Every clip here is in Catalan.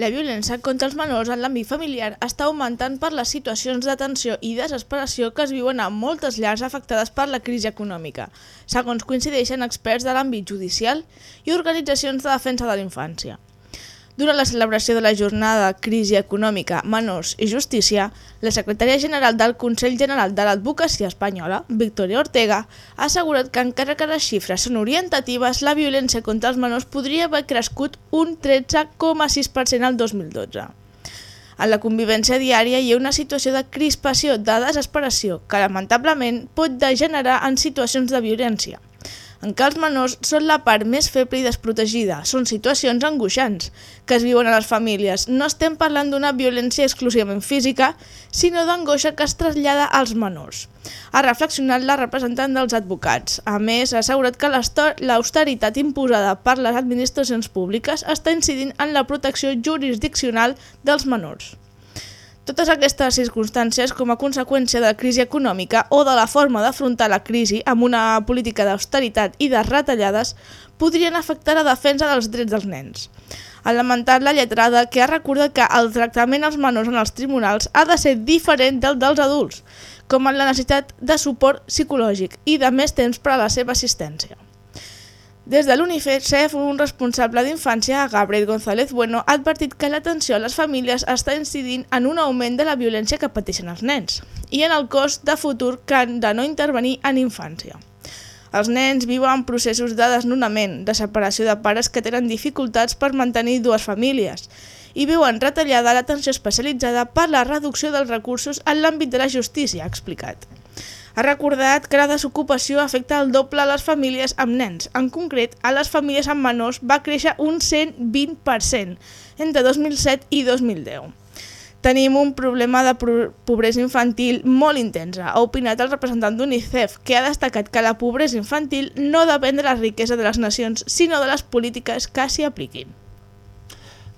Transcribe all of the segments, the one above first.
La violència contra els menors en l'àmbit familiar està augmentant per les situacions de tensió i desesperació que es viuen a moltes llars afectades per la crisi econòmica, segons coincideixen experts de l'àmbit judicial i organitzacions de defensa de la infància. Durant la celebració de la jornada Crisi Econòmica, Menors i Justícia, la secretària general del Consell General de l'Advocacia Espanyola, Victoria Ortega, ha assegurat que encara que les xifres són orientatives, la violència contra els menors podria haver crescut un 13,6% al 2012. En la convivència diària hi ha una situació de crispació, de desesperació, que lamentablement pot degenerar en situacions de violència. En què els menors són la part més feble i desprotegida. Són situacions angoixants que es viuen a les famílies. No estem parlant d'una violència exclusivament física, sinó d'angoixa que es trasllada als menors. Ha reflexionat la representant dels advocats. A més, ha assegurat que l'austeritat imposada per les administracions públiques està incidint en la protecció jurisdiccional dels menors. Totes aquestes circumstàncies, com a conseqüència de la crisi econòmica o de la forma d'afrontar la crisi amb una política d'austeritat i de retallades, podrien afectar la defensa dels drets dels nens. Ha lamentat la lletrada que ha recordat que el tractament als menors en els tribunals ha de ser diferent del dels adults, com en la necessitat de suport psicològic i de més temps per a la seva assistència. Des de l'UNICEF, un responsable d'infància, Gabriel González Bueno, ha advertit que l'atenció a les famílies està incidint en un augment de la violència que pateixen els nens i en el cost de futur que han de no intervenir en infància. Els nens viuen processos de desnonament, de separació de pares que tenen dificultats per mantenir dues famílies i viuen retallada l'atenció especialitzada per la reducció dels recursos en l'àmbit de la justícia, ha explicat. Ha recordat que la desocupació afecta el doble a les famílies amb nens. En concret, a les famílies amb menors va créixer un 120% entre 2007 i 2010. Tenim un problema de pobresa infantil molt intensa, ha opinat el representant d'UNICEF, que ha destacat que la pobresa infantil no depèn de la riquesa de les nacions, sinó de les polítiques que s'hi apliquin.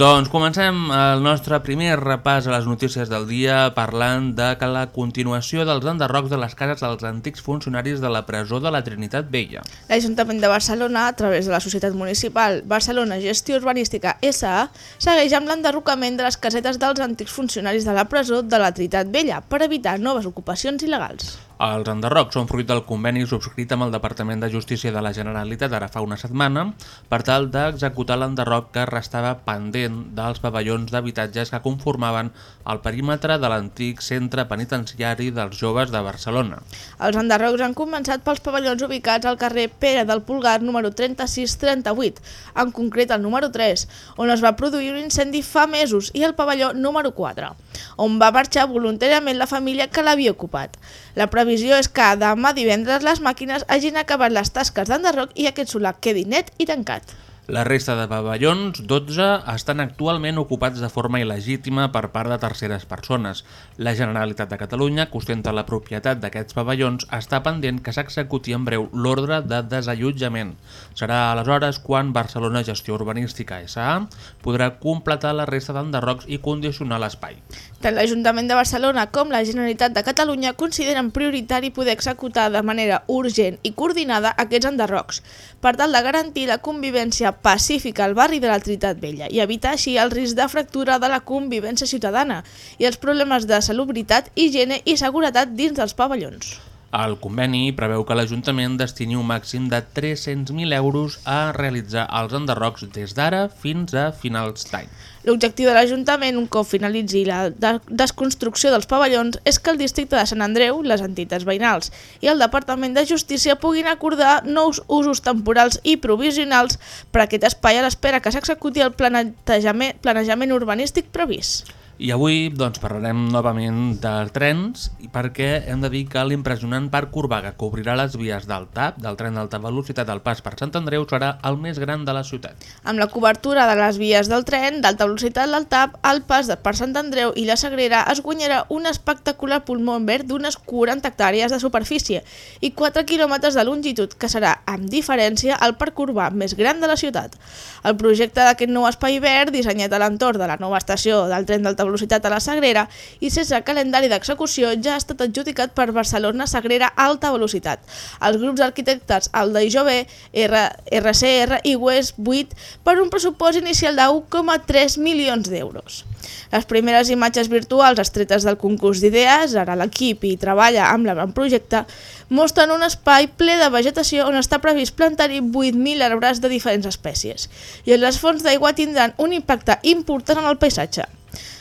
Doncs comencem el nostre primer repàs a les notícies del dia parlant de que la continuació dels enderrocs de les cases dels antics funcionaris de la presó de la Trinitat Vella. L'Ajuntament de Barcelona, a través de la Societat Municipal Barcelona Gestió Urbanística SA, segueix amb l'enderrocament de les casetes dels antics funcionaris de la presó de la Trinitat Vella per evitar noves ocupacions il·legals. Els enderrocs són fruit del conveni subscrit amb el Departament de Justícia de la Generalitat ara fa una setmana per tal d'executar l'enderroc que restava pendent dels pavellons d'habitatges que conformaven el perímetre de l'antic centre penitenciari dels joves de Barcelona. Els enderrocs han començat pels pavellons ubicats al carrer Pere del Pulgar número 3638, en concret el número 3, on es va produir un incendi fa mesos, i el pavelló número 4, on va marxar voluntàriament la família que l'havia ocupat. La previsió és que demà divendres les màquines hagin acabat les tasques d'enderroc i aquest solar quedi net i tancat. La resta de pavellons, 12, estan actualment ocupats de forma il·legítima per part de terceres persones. La Generalitat de Catalunya, que ostenta la propietat d'aquests pavellons, està pendent que s'executi en breu l'ordre de desallotjament. Serà aleshores quan Barcelona Gestió Urbanística S.A. podrà completar la resta d'enderrocs i condicionar l'espai. Tant l'Ajuntament de Barcelona com la Generalitat de Catalunya consideren prioritari poder executar de manera urgent i coordinada aquests enderrocs, per tal de garantir la convivència pacífica al barri de la Trinitat Vella i evitar així el risc de fractura de la convivència ciutadana i els problemes de salubritat, higiene i seguretat dins dels pavellons. El conveni preveu que l'Ajuntament destini un màxim de 300.000 euros a realitzar els enderrocs des d'ara fins a finals d'any. L'objectiu de l'Ajuntament, un cop finalitzi la de desconstrucció dels pavellons, és que el districte de Sant Andreu, les entitats veïnals i el Departament de Justícia puguin acordar nous usos temporals i provisionals per a aquest espai a l'espera que s'executi el planejament, planejament urbanístic previst. I avui doncs, parlarem novament de trens perquè hem de dir que l'impressionant parc Corbaga que obrirà les vies del TAP, del tren d'alta velocitat al pas per Sant Andreu, serà el més gran de la ciutat. Amb la cobertura de les vies del tren d'alta velocitat del TAP, el pas per Sant Andreu i la Sagrera es guanyarà un espectacular pulmó verd d'unes 40 hectàrees de superfície i 4 quilòmetres de longitud, que serà, amb diferència, el parc urbà més gran de la ciutat. El projecte d'aquest nou espai verd, dissenyat a l'entorn de la nova estació del tren d'alta velocitat a la Sagrera i sense calendari d'execució ja ha estat adjudicat per Barcelona Sagrera Alta Velocitat. Els grups d'arquitectes Alda i Jové, RCR i West 8 per un pressupost inicial de 1,3 milions d'euros. Les primeres imatges virtuals estretes del concurs d'idees, ara l'equip hi treballa amb el projecte, mostren un espai ple de vegetació on està previst plantar-hi 8.000 arbres de diferents espècies i les fonts d'aigua tindran un impacte important en el paisatge.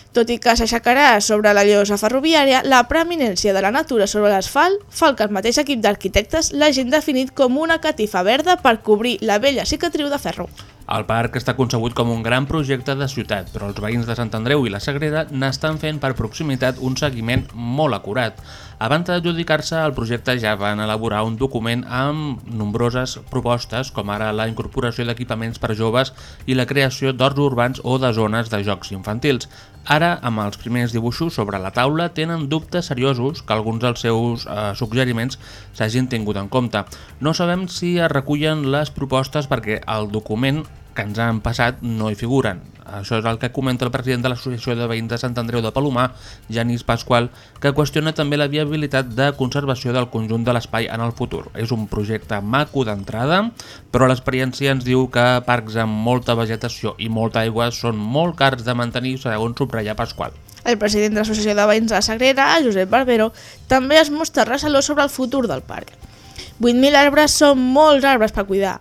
Tot i que s'aixecarà sobre la llosa ferroviària, la preeminència de la natura sobre l'asfalt fa que el mateix equip d'arquitectes l'hagin definit com una catifa verda per cobrir la vella cicatriu de ferro. El parc està concebut com un gran projecte de ciutat, però els veïns de Sant Andreu i la Sagrera n'estan fent per proximitat un seguiment molt acurat. Abans d'adjudicar-se, el projecte ja van elaborar un document amb nombroses propostes, com ara la incorporació d'equipaments per joves i la creació d'horts urbans o de zones de jocs infantils. Ara, amb els primers dibuixos sobre la taula, tenen dubtes seriosos que alguns dels seus eh, suggeriments s'hagin tingut en compte. No sabem si es recullen les propostes perquè el document que ens han passat no hi figuren. Això és el que comenta el president de l'Associació de Veïns de Sant Andreu de Palomar, Janis Pasqual, que qüestiona també la viabilitat de conservació del conjunt de l'espai en el futur. És un projecte maco d'entrada, però l'experiència ens diu que parcs amb molta vegetació i molta aigua són molt cars de mantenir, segons subratlla Pasqual. El president de l'Associació de Veïns de Sagrera, Josep Barbero, també es mostra recelós sobre el futur del parc. 8.000 arbres són molts arbres per cuidar,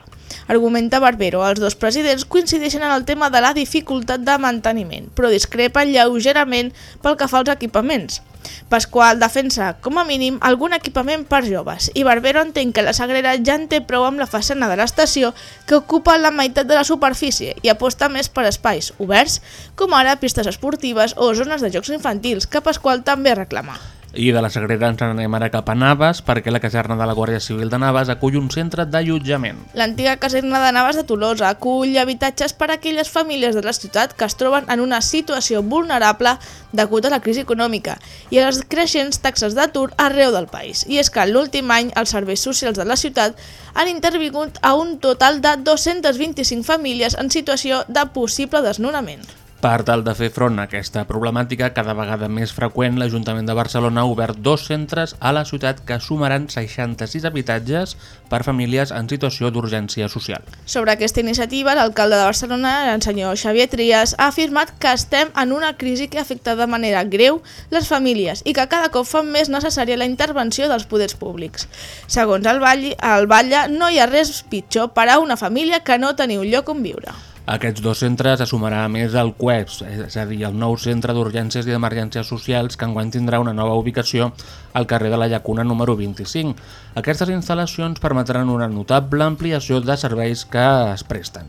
argumenta Barbero. Els dos presidents coincideixen en el tema de la dificultat de manteniment, però discrepen lleugerament pel que fa als equipaments. Pasqual defensa, com a mínim, algun equipament per joves i Barbero entén que la Sagrera ja en té prou amb la façana de l'estació que ocupa la meitat de la superfície i aposta més per espais oberts, com ara pistes esportives o zones de jocs infantils, que Pasqual també reclama. I de la Sagrera ens anem ara cap a Navas perquè la caserna de la Guàrdia Civil de Navas acull un centre d'allotjament. L'antiga caserna de Navas de Tolosa acull habitatges per a aquelles famílies de la ciutat que es troben en una situació vulnerable degut a la crisi econòmica i a les creixents taxes d'atur arreu del país. I és que l'últim any els serveis socials de la ciutat han intervingut a un total de 225 famílies en situació de possible desnonament. Per tal de fer front a aquesta problemàtica cada vegada més freqüent, l'Ajuntament de Barcelona ha obert dos centres a la ciutat que sumaran 66 habitatges per famílies en situació d'urgència social. Sobre aquesta iniciativa, l'alcalde de Barcelona, el senyor Xavier Trias, ha afirmat que estem en una crisi que afecta de manera greu les famílies i que cada cop fa més necessària la intervenció dels poders públics. Segons el Batlle, no hi ha res pitjor per a una família que no tenir un lloc on viure. Aquests dos centres es sumarà a més al CUEPS, és a dir, el nou Centre d'Urgències i d'Emergències Socials que enguany tindrà una nova ubicació al carrer de la Llacuna número 25. Aquestes instal·lacions permetran una notable ampliació de serveis que es presten.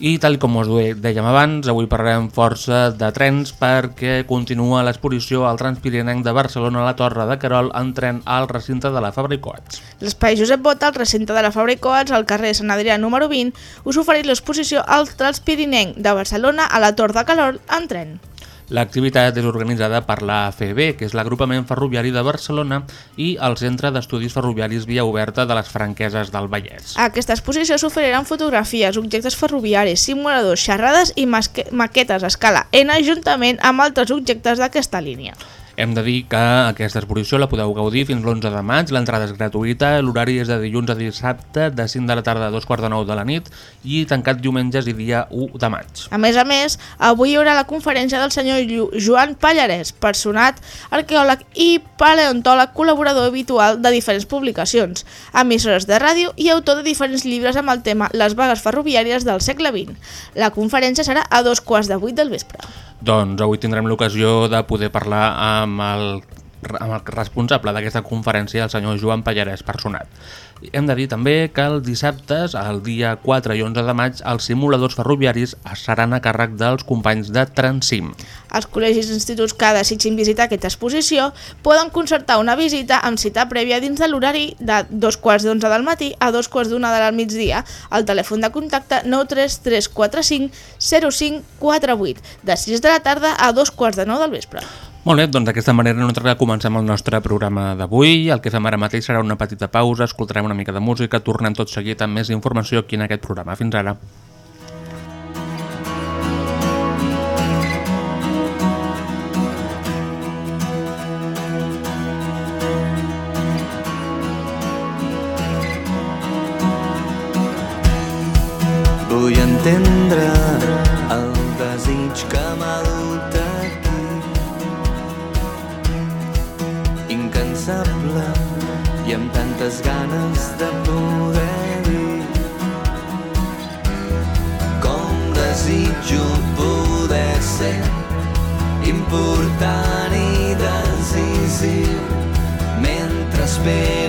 I tal com us dèiem abans, avui parlarem força de trens perquè continua l'exposició al Transpirinenc de Barcelona a la Torre de Carol en tren al recinte de la Fabra i Coats. L'espai Josep Bota, al recinte de la Fabra i Coats, al carrer Sant Adrià número 20, us ofereix l'exposició al Transpirinenc de Barcelona a la Tor de Calor en tren. L'activitat és organitzada per la AFB, que és l'agrupament ferroviari de Barcelona, i el Centre d'Estudis Ferroviaris Via Oberta de les Franqueses del Vallès. A aquesta exposició s'oferiran fotografies, objectes ferroviaris, simuladors, xerrades i maquetes a escala N juntament amb altres objectes d'aquesta línia. Hem de dir que aquesta exposició la podeu gaudir fins l'11 de maig, l'entrada és gratuïta, l'horari és de dilluns a dissabte, de 5 de la tarda a dos quarts de 9 de la nit i tancat diumenges i dia 1 de maig. A més a més, avui hi haurà la conferència del senyor Joan Pallarès, personat, arqueòleg i paleontòleg col·laborador habitual de diferents publicacions, emissores de ràdio i autor de diferents llibres amb el tema Les vagues ferroviàries del segle XX. La conferència serà a dos quarts de vuit del vespre. Doncs avui tindrem l'ocasió de poder parlar amb el, amb el responsable d'aquesta conferència, el senyor Joan Pallarès, personat. Hem de dir també que els dissabtes, el dia 4 i 11 de maig, els simuladors ferroviaris seran a càrrec dels companys de Transim. Els col·legis i instituts que desitgin visitar aquesta exposició poden concertar una visita amb cita prèvia dins de l'horari de dos quarts d'onze del matí a dos quarts d'una del migdia al telèfon de contacte 93345 0548 de 6 de la tarda a dos quarts de nou del vespre. Molt bé, doncs d'aquesta manera nosaltres comencem el nostre programa d'avui. El que fem ara mateix serà una petita pausa, escoltarem una mica de música, tornem tot seguit amb més informació aquí en aquest programa. Fins ara. Vull entendre tantes ganes de poder dir Com desitjo poder ser important i decisiu mentre espero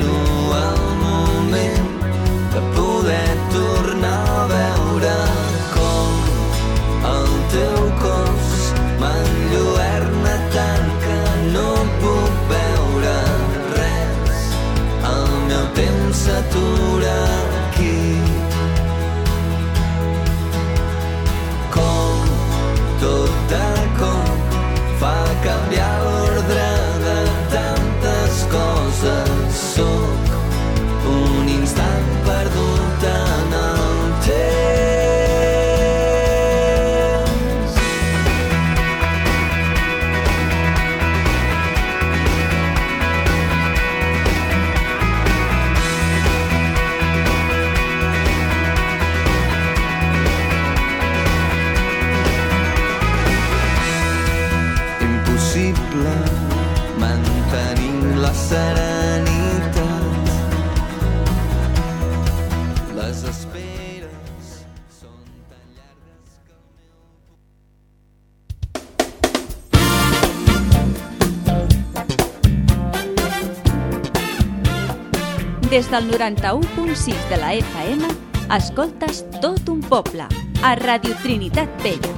del 91.6 de la FM, escoltes tot un poble, a Radio Trinitat Vella.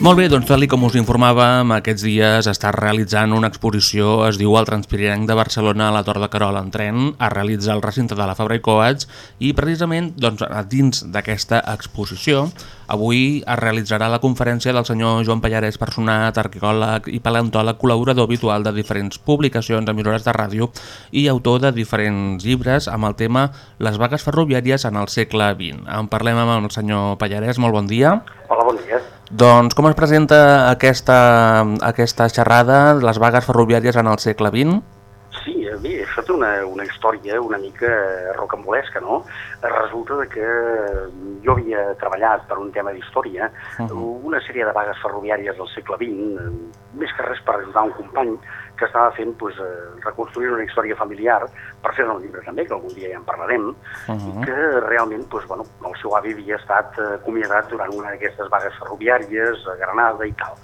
Molt bé, doncs tal com us informàvem, aquests dies està realitzant una exposició, es diu El Transpirinenc de Barcelona a la Tor de Carol en tren, es realitza al recinte de la Fabra i Coats i precisament doncs, dins d'aquesta exposició avui es realitzarà la conferència del senyor Joan Pallarès, personat, arqueòleg i paleontòleg, col·laborador habitual de diferents publicacions, emissores de ràdio i autor de diferents llibres amb el tema Les vagues ferroviàries en el segle XX. En parlem amb el senyor Pallarès, molt bon dia. Hola, bon dia. Doncs com es presenta aquesta, aquesta xerrada, les vagues ferroviàries en el segle XX? Bé, això té una, una història una mica rocambolesca, no? Resulta de que jo havia treballat per un tema d'història, uh -huh. una sèrie de vagues ferroviàries del segle XX, eh, més que res per ajudar un company que estava fent pues, eh, reconstruir una història familiar per fer un llibre també, que algun dia ja en parlarem, uh -huh. i que realment pues, bueno, el seu avi havia estat eh, acomiadat durant una d'aquestes vagues ferroviàries a Granada i tal.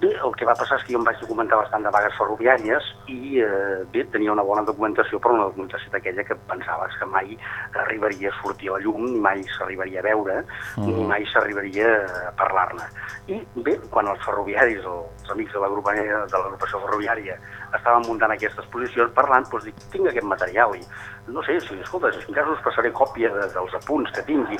Bé, el que va passar és que jo em vaig documentar bastant de vagues ferroviàries i eh, bé, tenia una bona documentació, però una documentació d'aquella que pensaves que mai arribaria a sortir a la llum, ni mai s'arribaria a veure, Mhm. ni mai s'arribaria a parlar-ne. I bé, quan els ferroviaris, els amics de l'agrupació ferroviària, estaven muntant aquesta exposició parlant, doncs dic, tinc aquest material i no sé, si, escolta, si en cas us passaré còpia de, dels apunts que tingui.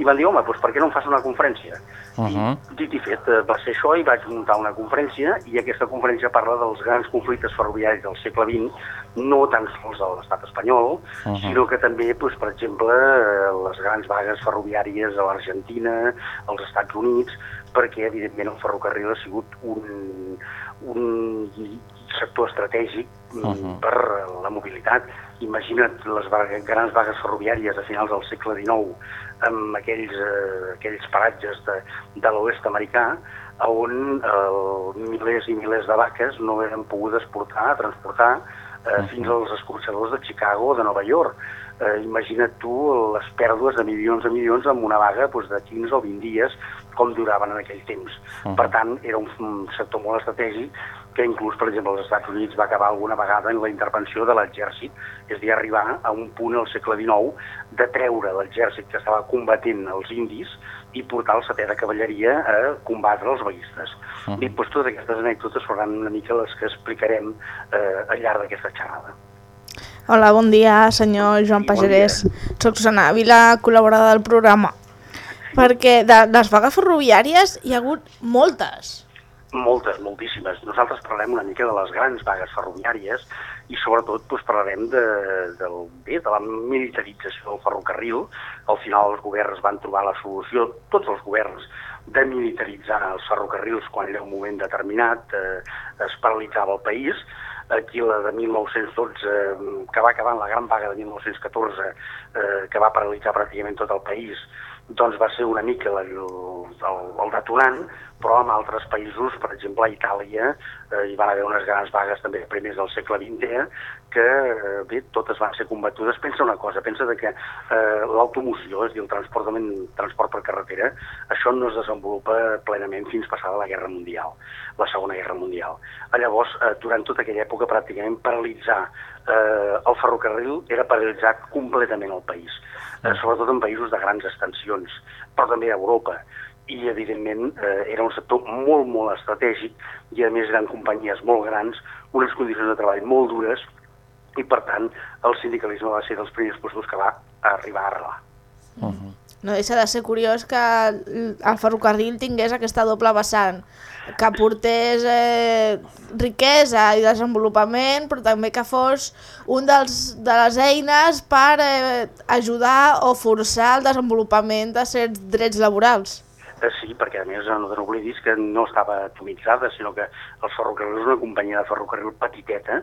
I van dir, home, doncs per què no em fas una conferència? Uh -huh. Dit i fet, eh, va ser això i vaig muntar una conferència i aquesta conferència parla dels grans conflictes ferroviaris del segle XX, no tan sols de l'estat espanyol, Uh -huh. sinó que també, doncs, per exemple, eh, les grans vagues ferroviàries a l'Argentina, als Estats Units, perquè, evidentment, el ferrocarril ha sigut un, un sector estratègic uh Mhm. -huh. per la mobilitat. Imagina't les vagues, grans vagues ferroviàries a finals del segle XIX amb aquells, eh, aquells paratges de, de l'oest americà on eh, milers i milers de vaques no eren pogudes portar, transportar eh, fins als escorxadors de Chicago o de Nova York. Eh, imagina't tu les pèrdues de milions de milions amb una vaga doncs, de 15 o 20 dies com duraven en aquell temps. Mhm. Per tant, era un, un sector molt estratègic que inclús, per exemple, als Estats Units va acabar alguna vegada en la intervenció de l'exèrcit, és a dir, arribar a un punt al segle XIX de treure l'exèrcit que estava combatent els indis i portar el setè de cavalleria a combatre els veïstes. Uh Mhm. -huh. I doncs, totes aquestes anècdotes seran una mica les que explicarem eh, al llarg d'aquesta xerrada. Hola, bon dia, senyor Joan Sí, bon Pagerés. Soc Susana Ávila, col·laboradora del programa. Perquè de les vagues ferroviàries hi ha hagut moltes. Moltes, moltíssimes. Nosaltres parlarem una mica de les grans vagues ferroviàries i sobretot doncs, parlarem de, del, bé, de la militarització del ferrocarril. Al final els governs van trobar la solució, tots els governs, de militaritzar els ferrocarrils quan era un moment determinat, eh, es paralitzava el país. Aquí la de 1912, eh, que va acabar en la gran vaga de 1914, eh, que va paralitzar pràcticament tot el país, doncs va ser una mica el, el, el detonant, però en altres països, per exemple a Itàlia, eh, hi van haver unes grans vagues també primers del segle XX, que eh, bé, totes van ser combatudes. Pensa una cosa, pensa de que eh, l'automoció, és a dir, el transport, transport per carretera, això no es desenvolupa plenament fins passada la Guerra Mundial, la Segona Guerra Mundial. Llavors, eh, durant tota aquella època, pràcticament paralitzar eh, el ferrocarril era paralitzar completament el país, eh, sobretot en països de grans extensions, però també a Europa i evidentment eh, era un sector molt, molt estratègic i a més eren companyies molt grans, unes condicions de treball molt dures i per tant el sindicalisme va ser dels primers postos que va arribar a arrelar. No deixa de ser curiós que el ferrocarril tingués aquesta doble vessant, que portés eh, riquesa i desenvolupament, però també que fos un dels, de les eines per eh, ajudar o forçar el desenvolupament de certs drets laborals. Eh, Sí, perquè a més no te n'oblidis que no estava atomitzada, sinó que el ferrocarril és una companyia de ferrocarril petiteta,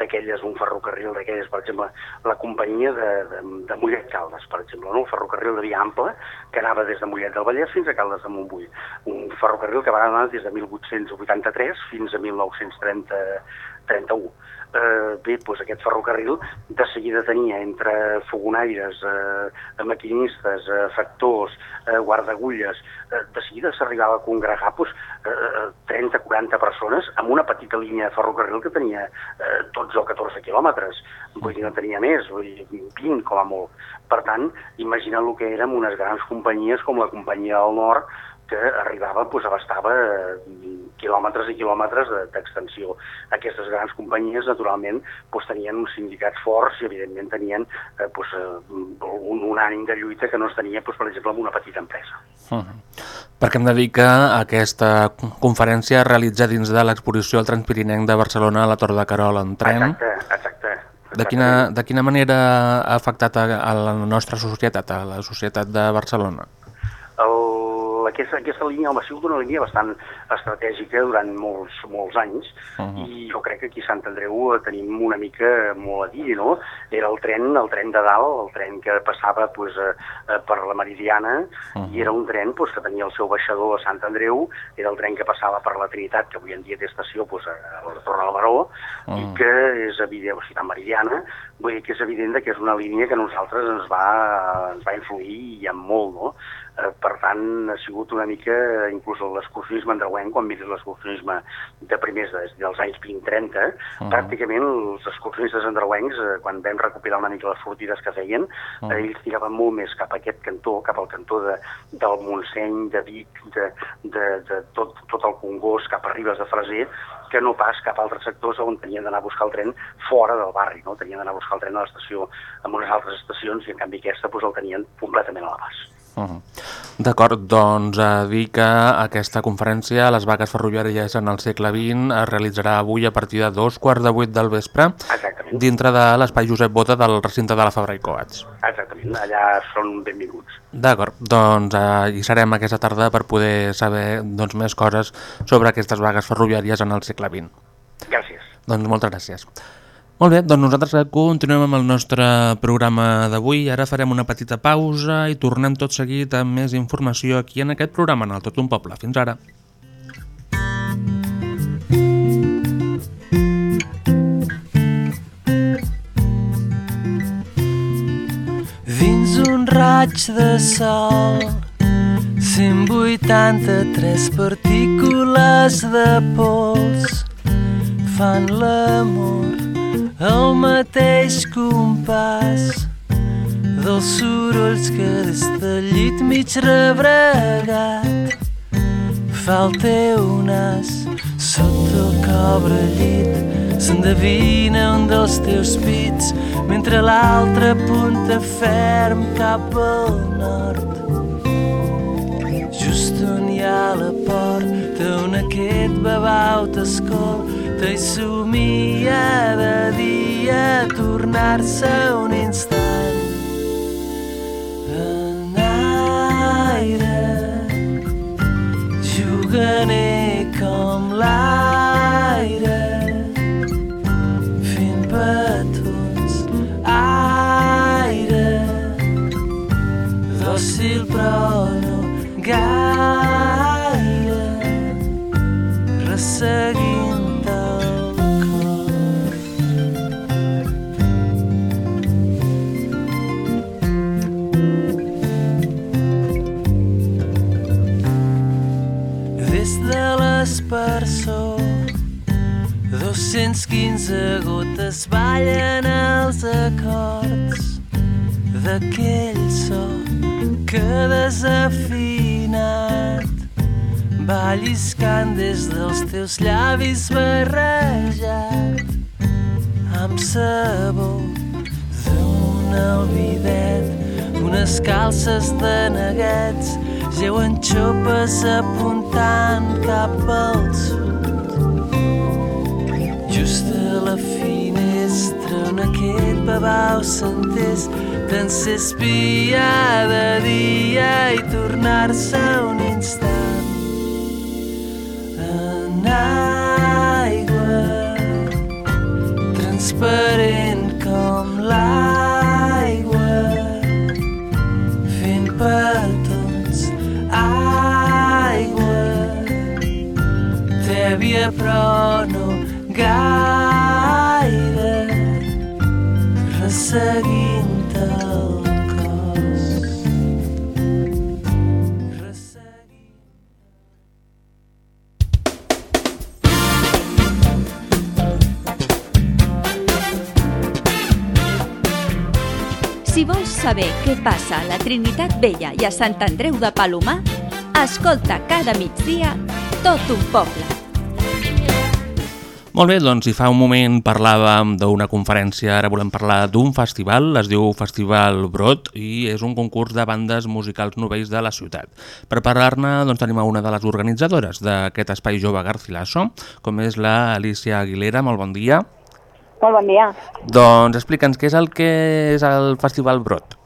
d'aquelles, un ferrocarril d'aquelles, per exemple, la companyia de, de, de Mollet Caldes, per exemple, no? el ferrocarril de via ampla, que anava des de Mollet del Vallès fins a Caldes de Montbui. Un ferrocarril que va anar des de 1883 fins a 1931. Eh, bé, doncs aquest ferrocarril de seguida tenia entre fogonaires, eh, maquinistes, eh, factors, eh, guardagulles, eh, de seguida s'arribava a congregar doncs, eh, 30-40 persones amb una petita línia de ferrocarril que tenia eh, 12 o 14 quilòmetres, vull dir, no tenia més, vull dir, 20 com a molt. Per tant, imagina el que érem unes grans companyies com la companyia del Nord, que arribava, doncs, abastava eh, quilòmetres i quilòmetres de- d'extensió. Aquestes grans companyies, naturalment, doncs, tenien uns sindicats forts i, evidentment, tenien eh, doncs, un, un ànim de lluita que no es tenia, doncs, per exemple, amb una petita empresa. Uh -huh. Perquè hem de dir que aquesta conferència es realitza dins de l'exposició al Transpirinenc de Barcelona a la Torre de Carol en tren. Exacte, exacte. De quina, de quina manera ha afectat a, a la nostra societat, a la societat de Barcelona? el, aquesta, aquesta línia home, ha sigut una línia bastant estratègica durant molts, molts anys Uh -huh. i jo crec que aquí a Sant Andreu tenim una mica molt a dir, no? Era el tren, el tren de dalt, el tren que passava pues, eh, eh, per la Meridiana Uh -huh. i era un tren pues, que tenia el seu baixador a Sant Andreu, era el tren que passava per la Trinitat, que avui en dia té estació pues, a la Torre del Baró, Uh i -huh. que és evident, o sigui, la Meridiana, Vull dir que és evident que és una línia que a nosaltres ens va, ens va influir i en molt, no? Eh, per tant, ha sigut una mica, inclús l'excursionisme andreuenc, quan mires l'excursionisme de primers de, dels anys 20-30, uh -huh. pràcticament els excursionistes andreuencs, eh, quan vam recopilar una mica les sortides que feien, uh -huh. eh, ells tiraven molt més cap a aquest cantó, cap al cantó de, del Montseny, de Vic, de, de, de tot, tot el Congost, cap a Ribes de Freser, que no pas cap a altres sectors on tenien d'anar a buscar el tren fora del barri, no? tenien d'anar a buscar el tren a l'estació, en unes altres estacions, i en canvi aquesta pues, el tenien completament a l'abast. Uh -huh. D'acord, doncs a dir que aquesta conferència, les vagues ferroviàries en el segle XX, es realitzarà avui a partir de dos quarts de vuit del vespre Exactament. dintre de l'espai Josep Bota del recinte de la Fabra i Coats. Exactament, allà són benvinguts. D'acord, doncs eh, hi serem aquesta tarda per poder saber doncs, més coses sobre aquestes vagues ferroviàries en el segle XX. Gràcies. Doncs moltes gràcies. Molt bé, doncs nosaltres continuem amb el nostre programa d'avui. Ara farem una petita pausa i tornem tot seguit amb més informació aquí en aquest programa, en el Tot un Poble. Fins ara. Dins un raig de sol 183 partícules de pols fan l'amor al mateix compàs dels sorolls que des del llit mig rebregat. Fa el teu nas sota el cobre llit s'endevina un dels teus pits mentre l'altre punta ferm cap al nord. Just on hi ha la porta on aquest babau t'escolta i somia de dia tornar-se un instant en aire. Juganer com l'aire 215 gotes ballen els acords d'aquell so que desafinat va lliscant des dels teus llavis barrejat amb sabó damunt el bidet unes calces de neguets geuen xopes apuntant cap al sud la finestra on aquest babau sentés tant s'espiar de dia i tornar-se un instant en aigua transparent com l'aigua fent petons aigua tèbia però no saber què passa a la Trinitat Vella i a Sant Andreu de Palomar, escolta cada migdia tot un poble. Molt bé, doncs si fa un moment parlàvem d'una conferència, ara volem parlar d'un festival, es diu Festival Brot i és un concurs de bandes musicals novells de la ciutat. Per parlar-ne doncs, tenim a una de les organitzadores d'aquest espai jove Garcilaso, com és la Alicia Aguilera, molt bon dia. Molt bon dia. Doncs explica'ns què és el que és el Festival Brot.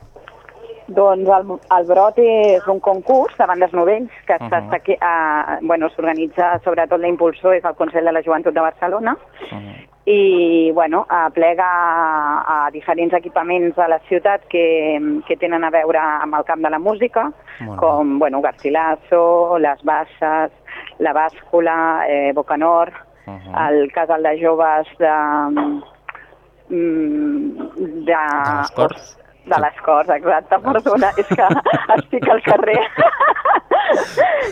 Doncs el, el Brot és un concurs de bandes novells que uh. -huh. aquí, uh, bueno, s'organitza, sobretot l'impulsor és el Consell de la Joventut de Barcelona i bueno, aplega a, a diferents equipaments de la ciutat que, que tenen a veure amb el camp de la música, bé. com bueno, Garcilaso, Les Basses, La Bàscula, eh, Bocanor, Uh -huh. el casal de joves de, mm, de... De les Corts? De les Corts, exacte, perdona, és que estic al carrer.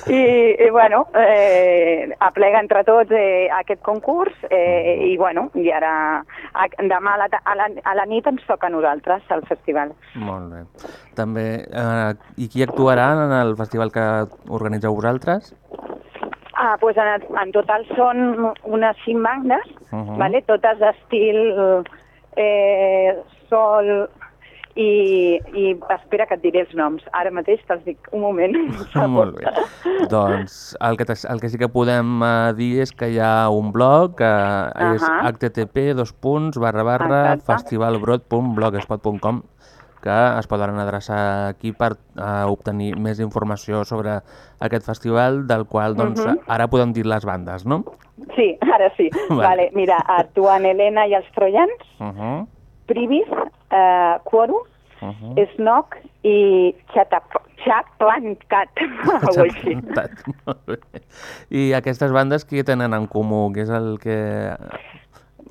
I, i bueno, eh, aplega entre tots eh, aquest concurs eh, i bueno, i ara a, demà a la, a, la, a la nit ens toca a nosaltres al festival. Molt bé. També, eh, i qui actuarà en el festival que organitzeu vosaltres? Ah, pues en, en total són unes cinc bandes, Uh -huh. vale? totes d'estil eh, sol i, i espera que et diré els noms. Ara mateix te'ls dic un moment. Molt bé. Doncs el que, el que sí que podem eh, dir és que hi ha un blog que és Ahà. http dos que es poden adreçar aquí per eh, obtenir més informació sobre aquest festival, del qual doncs, Mhm. ara podem dir les bandes, no? Sí, ara sí. Vale. vale. mira, actuen Helena i els Troians, Uh -huh. Privis, eh, Quorum, Uh -huh. Snock i Chaplancat, o així. Molt bé. I aquestes bandes què tenen en comú? Què és el que...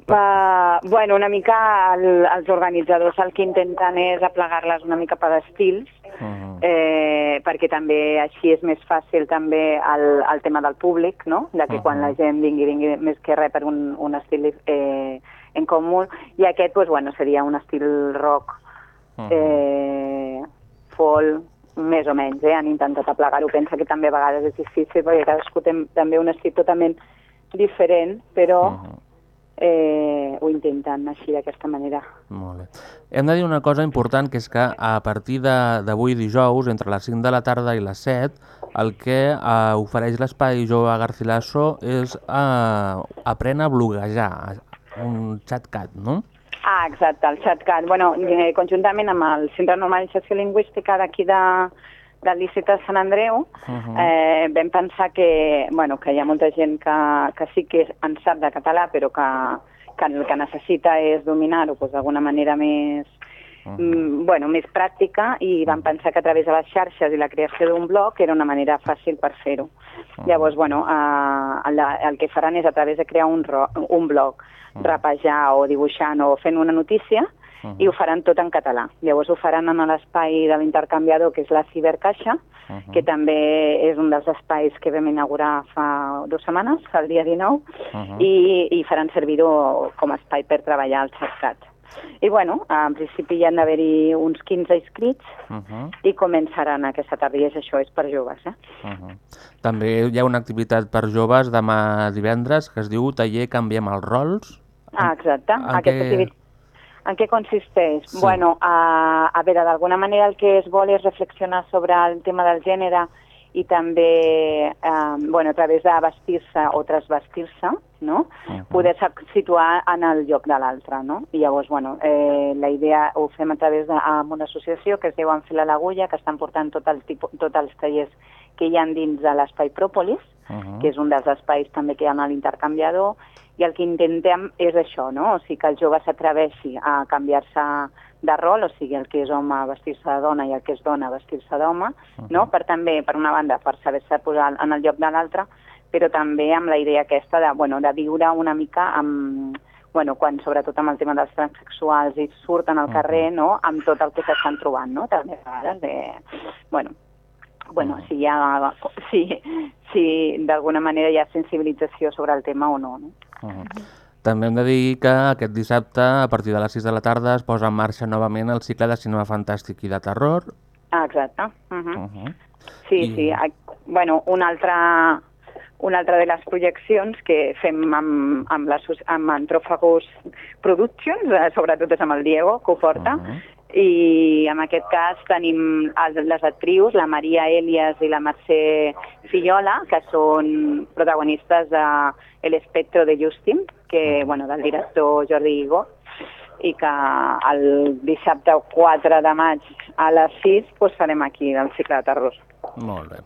Uh, bueno, una mica el, els organitzadors el que intenten és aplegar-les una mica per estils, Uh -huh. eh, perquè també així és més fàcil també el, el tema del públic, no? de que quan Mhm. la gent vingui, vingui més que res per un, un estil eh, en comú, i aquest pues, bueno, seria un estil rock, Uh -huh. eh, folk, més o menys, eh? han intentat aplegar-ho, pensa que també a vegades és difícil perquè cadascú té també un estil totalment diferent, però Uh -huh. Eh, ho intenten així d'aquesta manera. Molt bé. Hem de dir una cosa important, que és que a partir de- d'avui dijous, entre les 5 de la tarda i les 7, el que eh, ofereix l'Espai Jove Garcilaso és eh, Aprèn a bloguejar, un chatcat, no? Ah, exacte, el ChatCat. Bueno, eh, conjuntament amb el Centre de Normalització Lingüística d'aquí de, del Liceu de Sant Andreu, Uh -huh. eh, vam pensar que, bueno, que hi ha molta gent que, que sí que en sap de català, però que, que el que necessita és dominar-ho doncs, d'alguna manera més, mm, bueno, més pràctica i vam pensar que a través de les xarxes i la creació d'un blog era una manera fàcil per fer-ho. Llavors, bueno, eh, el, el que faran és a través de crear un, ro, un blog, rapejar o dibuixant o fent una notícia, i ho faran tot en català. Llavors ho faran en l'espai de l'intercanviador, que és la Cibercaixa, que també és un dels espais que vam inaugurar fa dues setmanes, el dia 19, Mhm. i, i faran servir-ho com a espai per treballar al xatcat. I bueno, en principi hi han d'haver-hi uns 15 inscrits Uh -huh. i començaran aquesta tarda, i és això, és per joves, eh? Uh -huh. També hi ha una activitat per joves demà divendres que es diu Taller Canviem els rols. Ah, exacte. en Aquesta què- activitat... En què consisteix? Sí. Bueno, a, a veure, d'alguna manera el que es vol és reflexionar sobre el tema del gènere i també, eh, bueno, a través de vestir-se o transvestir-se, no? Mhm. Poder-se situar en el lloc de l'altre, no? I llavors, bueno, eh, la idea ho fem a través d'una associació que es diu Enfil a l'Agulla, que estan portant tot el tipus, tots els tallers que hi han dins de l'espai Pròpolis, Uh -huh. que és un dels espais també que hi ha a l'intercanviador, i el que intentem és això, no? O sigui, que el jove s'atreveixi a canviar-se de rol, o sigui, el que és home a vestir-se de dona i el que és dona a vestir-se d'home, no? Per també, per una banda, per saber-se posar en el lloc de l'altre, però també amb la idea aquesta de, bueno, de viure una mica amb, bueno, quan sobretot amb el tema dels transsexuals i surten al carrer, no?, amb tot el que s'estan trobant, no?, també a vegades de, bueno, bueno, si hi ha, si, si d'alguna manera hi ha sensibilització sobre el tema o no, no? Uh -huh. També hem de dir que aquest dissabte, a partir de les 6 de la tarda, es posa en marxa novament el cicle de cinema fantàstic i de terror. Ah, exacte. Uh -huh. Uh -huh. Sí, I- sí. Bueno, una altra, una altra de les projeccions que fem amb, amb, la, amb Antròfagos Productions, eh, sobretot és amb el Diego, que ho porta, Uh -huh. i en aquest cas tenim els, les actrius, la Maria Elias i la Mercè Fillola, que són protagonistes de El espectro de Justin, que, bueno, del director Jordi Higo, i que el dissabte 4 de maig a les 6 pues, farem aquí el cicle de terror. Molt bé.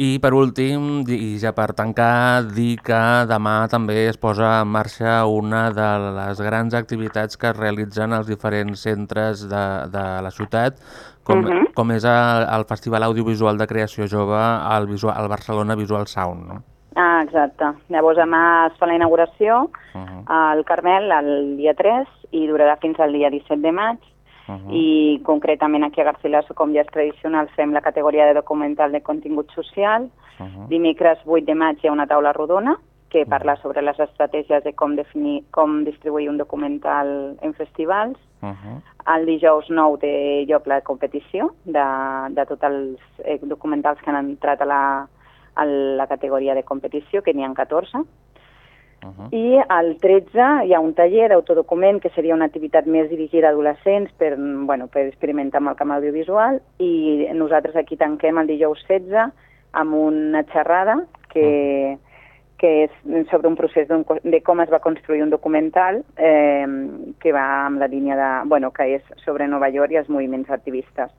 I per últim, i ja per tancar, dir que demà també es posa en marxa una de les grans activitats que es realitzen als diferents centres de, de la ciutat, com, Mhm. com és el, el Festival Audiovisual de Creació Jove al, visual, al Barcelona Visual Sound. No? Ah, exacte. Llavors demà es fa la inauguració Uh -huh. al Carmel el dia 3 i durarà fins al dia 17 de maig Uh -huh. i concretament aquí a Garcilaso, com ja és tradicional, fem la categoria de documental de contingut social. Uh -huh. Dimecres 8 de maig hi ha una taula rodona que parla sobre les estratègies de com, definir, com distribuir un documental en festivals. Uh -huh. El dijous 9 té lloc la competició de, de tots els eh, documentals que han entrat a la, a la categoria de competició, que n'hi ha 14. Uh -huh. I al 13 hi ha un taller d'autodocument, que seria una activitat més dirigida a adolescents per, bueno, per experimentar amb el camp audiovisual, i nosaltres aquí tanquem el dijous 16 amb una xerrada que, que és sobre un procés co- de com es va construir un documental eh, que va amb la línia de, bueno, que és sobre Nova York i els moviments activistes.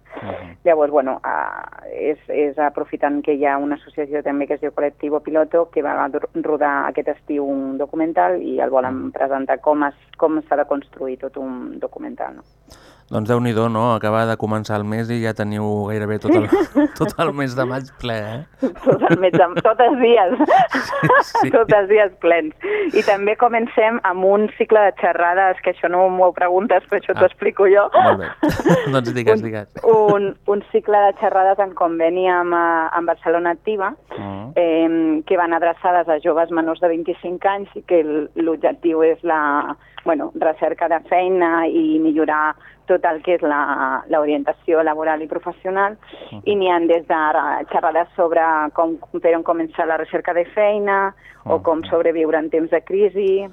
Llavors, bueno, uh, és, és aprofitant que hi ha una associació també que es diu Col·lectivo Piloto que va rodar aquest estiu un documental i el volen presentar com es- com s'ha de construir tot un documental. No? Doncs déu nhi no? Acaba de començar el mes i ja teniu gairebé tot el, tot el mes de maig ple, eh? Tot el mes, de- tots els dies, sí. tots els dies plens. I també comencem amb un cicle de xerrades, que això no m'ho preguntes, però això t'ho Ah. explico jo. Molt bé. doncs digues, digues. un, un cicle de xerrades en conveni amb, eh, amb Barcelona Activa, Uh eh, que van adreçades a joves menors de 25 anys i que l'objectiu és la bueno, recerca de feina i millorar tot el que és la- l'orientació laboral i professional i n'hi ha des de ra- xerrades sobre com, per on començar la recerca de feina o com sobreviure en temps de crisi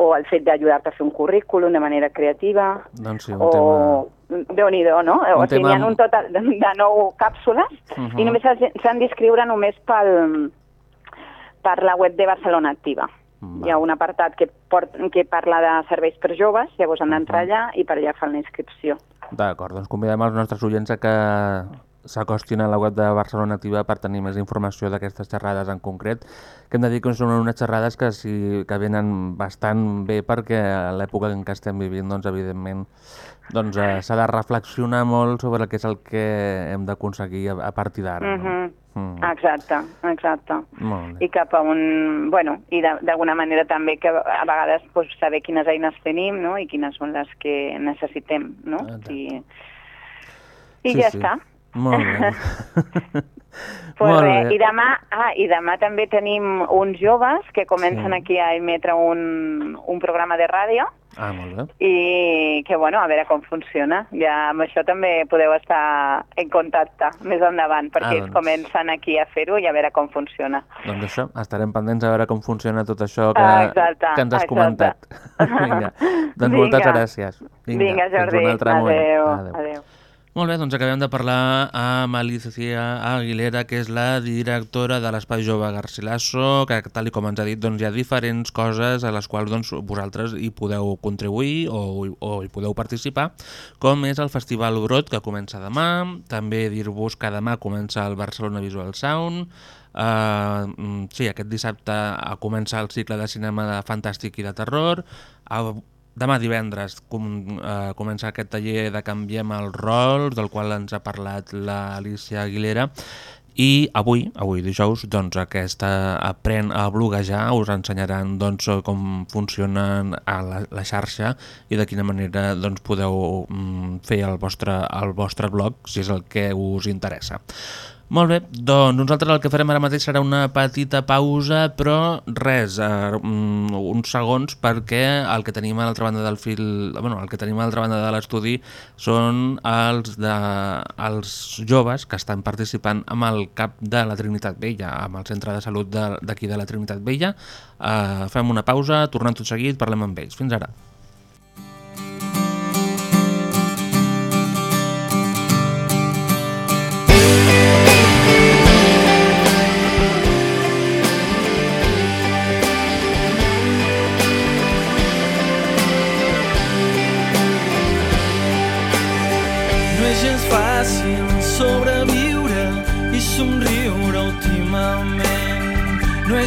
o el fet d'ajudar-te a fer un currículum de manera creativa Doncs sí, un tema... o déu-n'hi-do, no? Un o sigui, tema- n'hi ha un total de, nou càpsules Mhm. i només s'ha- s'han d'inscriure només pel, per la web de Barcelona Activa. Hi ha un apartat que, port, que parla de serveis per joves, llavors han d'entrar allà i per allà fan la inscripció. D'acord, doncs convidem els nostres oients a que s'acostin a la web de Barcelona Activa per tenir més informació d'aquestes xerrades en concret, que hem de dir que són unes xerrades que, sí, que venen bastant bé perquè a l'època en què estem vivint, doncs, evidentment, doncs, eh, s'ha de reflexionar molt sobre el que és el que hem d'aconseguir a, a partir d'ara. no? Mhm. Mm. Exacte, exacte. Molt bé. I cap a un... Bueno, i d'alguna manera també que a vegades pues, saber quines eines tenim no? i quines són les que necessitem, no? I, i ja està. Molt bé. Pues Molt res, bé. i demà, ah, i demà també tenim uns joves que comencen Sí. aquí a emetre un, un programa de ràdio Ah, molt bé. i que, bueno, a veure com funciona. Ja amb això també podeu estar en contacte més endavant, perquè Ah, ells doncs. comencen aquí a fer-ho i a veure com funciona. Doncs això, estarem pendents a veure com funciona tot això que, Ah, exacte, que ens has exacte. comentat. Vinga, doncs moltes Vinga. gràcies. Vinga, fins Jordi, adeu, Adéu. adéu. Molt bé, doncs acabem de parlar amb Alicia Aguilera, que és la directora de l'Espai Jove Garcilaso, que tal com ens ha dit, doncs, hi ha diferents coses a les quals doncs, vosaltres hi podeu contribuir o, o hi podeu participar, com és el Festival Brot, que comença demà, també dir-vos que demà comença el Barcelona Visual Sound, Uh, sí, aquest dissabte comença el cicle de cinema de fantàstic i de terror. Demà divendres com, uh, comença aquest taller de Canviem els rols, del qual ens ha parlat l'Alicia Aguilera. I avui, avui dijous, doncs aquesta Aprèn a bloguejar us ensenyaran doncs, com funcionen a la, la xarxa i de quina manera doncs, podeu mm, fer el vostre, el vostre blog si és el que us interessa. Molt bé, doncs nosaltres el que farem ara mateix serà una petita pausa, però res, eh, mm, uns segons perquè el que tenim a l'altra banda del fil, bueno, el que tenim a l'altra banda de l'estudi són els, de, els joves que estan participant amb el CAP de la Trinitat Vella, amb el Centre de Salut d'aquí de, de la Trinitat Vella. Eh, fem una pausa, tornem tot seguit, parlem amb ells. Fins ara.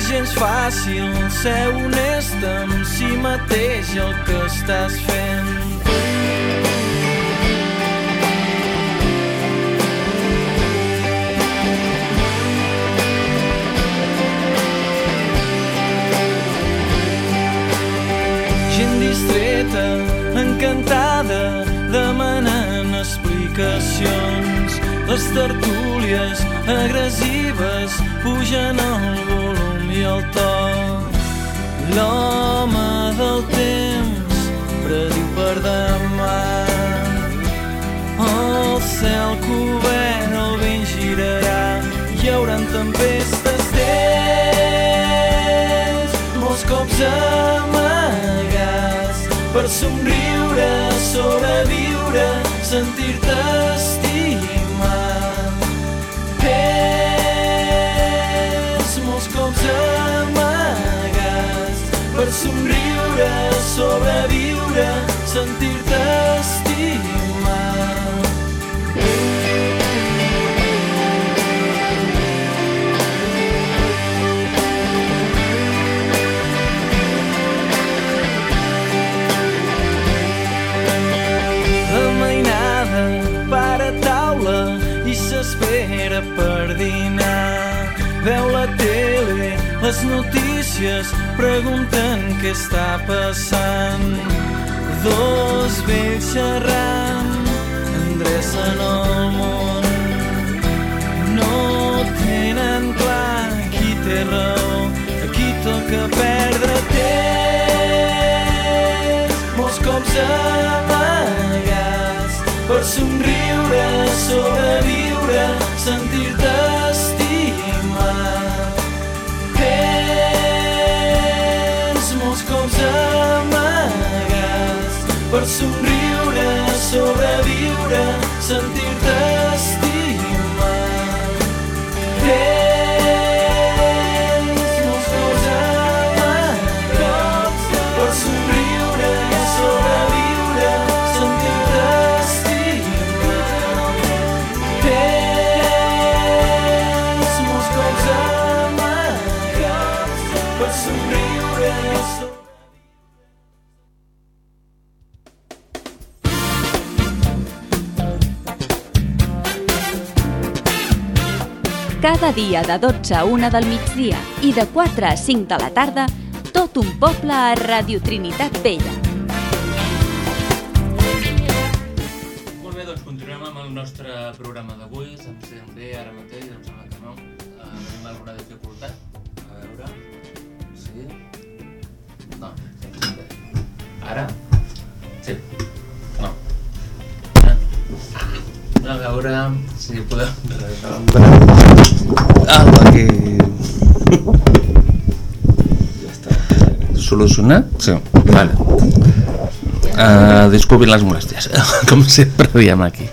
és gens fàcil ser honest amb si mateix el que estàs fent. Gent distreta, encantada, demanant explicacions. Les tertúlies agressives pugen al voltant i el to. L'home del temps prediu per demà. El cel cobert, el vent girarà, hi haurà tempestes dents, molts cops amagats, per somriure, sobreviure, sentir-te estimat. És cops amagats, per somriure, sobreviure, sentir-te estimat. La mainada para taula i s'espera per dinar. Veu la tele, les notícies, pregunten què està passant. Dos vells xerrant, endrecen el món. No tenen clar qui té raó, a qui toca perdre temps. Molts cops amagats per somriure, sobreviure, sentir-te estimat. Amagats per somriure, sobreviure, sentir-te Dia de 12 a 1 del migdia i de 4 a 5 de la tarda, tot un poble a Radio Trinitat Vella. Molt bé, doncs continuem amb el nostre programa d'avui. Se'm sent bé ara mateix, em sembla que no. Uh, tenim alguna dificultat? A veure... Sí? No. Ara? A veure si podem. Ah, aquí... Solucionat? Sí, vale. Uh, disculpin les molèsties, com sempre diem aquí.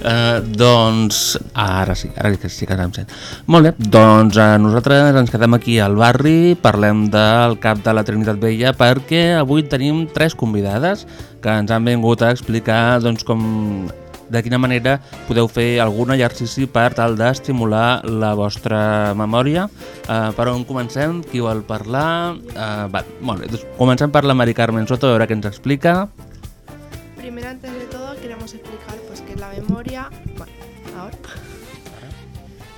Uh, doncs, ara sí, ara sí que sí que em sent. Molt bé, doncs uh, nosaltres ens quedem aquí al barri, parlem del cap de la Trinitat Vella perquè avui tenim tres convidades que ens han vingut a explicar doncs, com de quina manera podeu fer algun exercici per tal d'estimular la vostra memòria. Uh, per on comencem? Qui vol parlar? Uh, va, molt bé, doncs comencem per la Mari Carmen Soto, a veure què ens explica. Primero, antes de todo, queremos explicar pues, qué es la memoria. Bueno, ahora.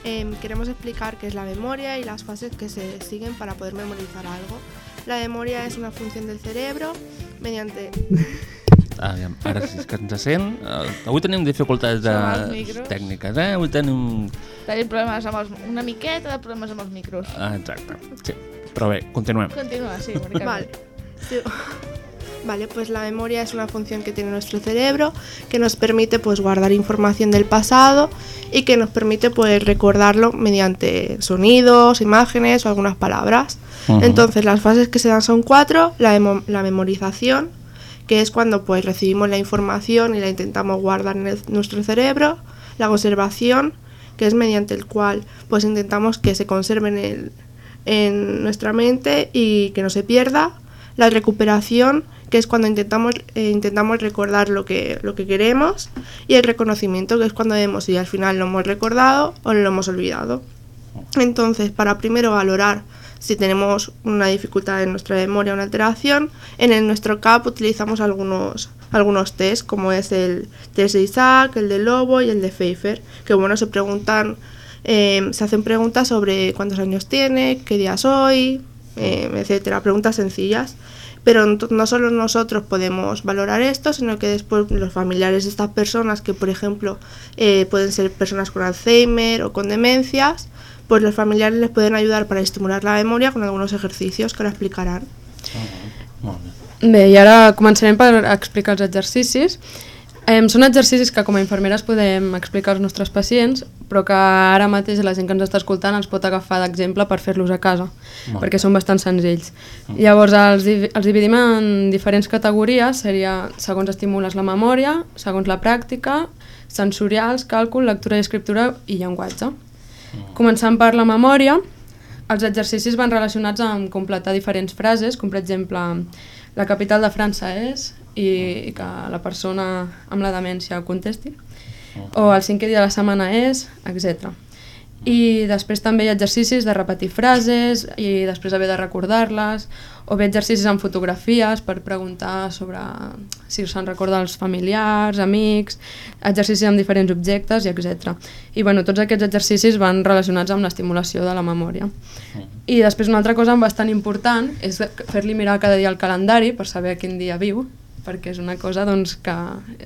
Em, queremos explicar qué es la memoria y las fases que se siguen para poder memorizar algo. La memoria es una función del cerebro mediante... Aviam, ara sí que ens sent. Uh, avui tenim dificultats micros. tècniques, eh? Avui tenim... Tenim problemes amb els... una miqueta de problemes amb els micros. Ah, exacte, sí. Però bé, continuem. Continua, sí. Vale. Sí. Vale, pues la memoria es una función que tiene nuestro cerebro que nos permite pues guardar información del pasado y que nos permite pues recordarlo mediante sonidos, imágenes o algunas palabras. Entonces las fases que se dan son cuatro, la, la memorización, que es cuando pues recibimos la información y la intentamos guardar en el- nuestro cerebro, la conservación, que es mediante el cual pues intentamos que se conserve en, el- en nuestra mente y que no se pierda, la recuperación, que es cuando intentamos, eh, intentamos recordar lo que, lo que queremos, y el reconocimiento, que es cuando vemos si al final lo hemos recordado o lo hemos olvidado. Entonces, para primero valorar si tenemos una dificultad en nuestra memoria, una alteración, en el nuestro CAP utilizamos algunos, algunos test, como es el test de Isaac, el de Lobo y el de Pfeiffer, que bueno, se preguntan, eh, se hacen preguntas sobre cuántos años tiene, qué día es hoy, eh, etcétera, preguntas sencillas. Pero no solo nosotros podemos valorar esto, sino que después los familiares de estas personas, que por ejemplo eh, pueden ser personas con Alzheimer o con demencias, pues los familiares les pueden ayudar para estimular la memoria con algunos ejercicios que ahora explicarán. Bé, i ara començarem per explicar els exercicis. Eh, són exercicis que com a infermeres podem explicar als nostres pacients, però que ara mateix la gent que ens està escoltant els pot agafar d'exemple per fer-los a casa, Molt perquè bé. són bastant senzills. Llavors els, els dividim en diferents categories, seria segons estimules la memòria, segons la pràctica, sensorials, càlcul, lectura i escriptura i llenguatge. Començant per la memòria, els exercicis van relacionats amb completar diferents frases, com per exemple la capital de França és i, i que la persona amb la demència contesti, o el cinquè dia de la setmana és, etc. I després també hi ha exercicis de repetir frases i després haver de recordar-les, o bé exercicis amb fotografies per preguntar sobre si se'n recorda els familiars, amics, exercicis amb diferents objectes i etc. I bueno, tots aquests exercicis van relacionats amb l'estimulació de la memòria. I després una altra cosa bastant important és fer-li mirar cada dia el calendari per saber quin dia viu, perquè és una cosa doncs, que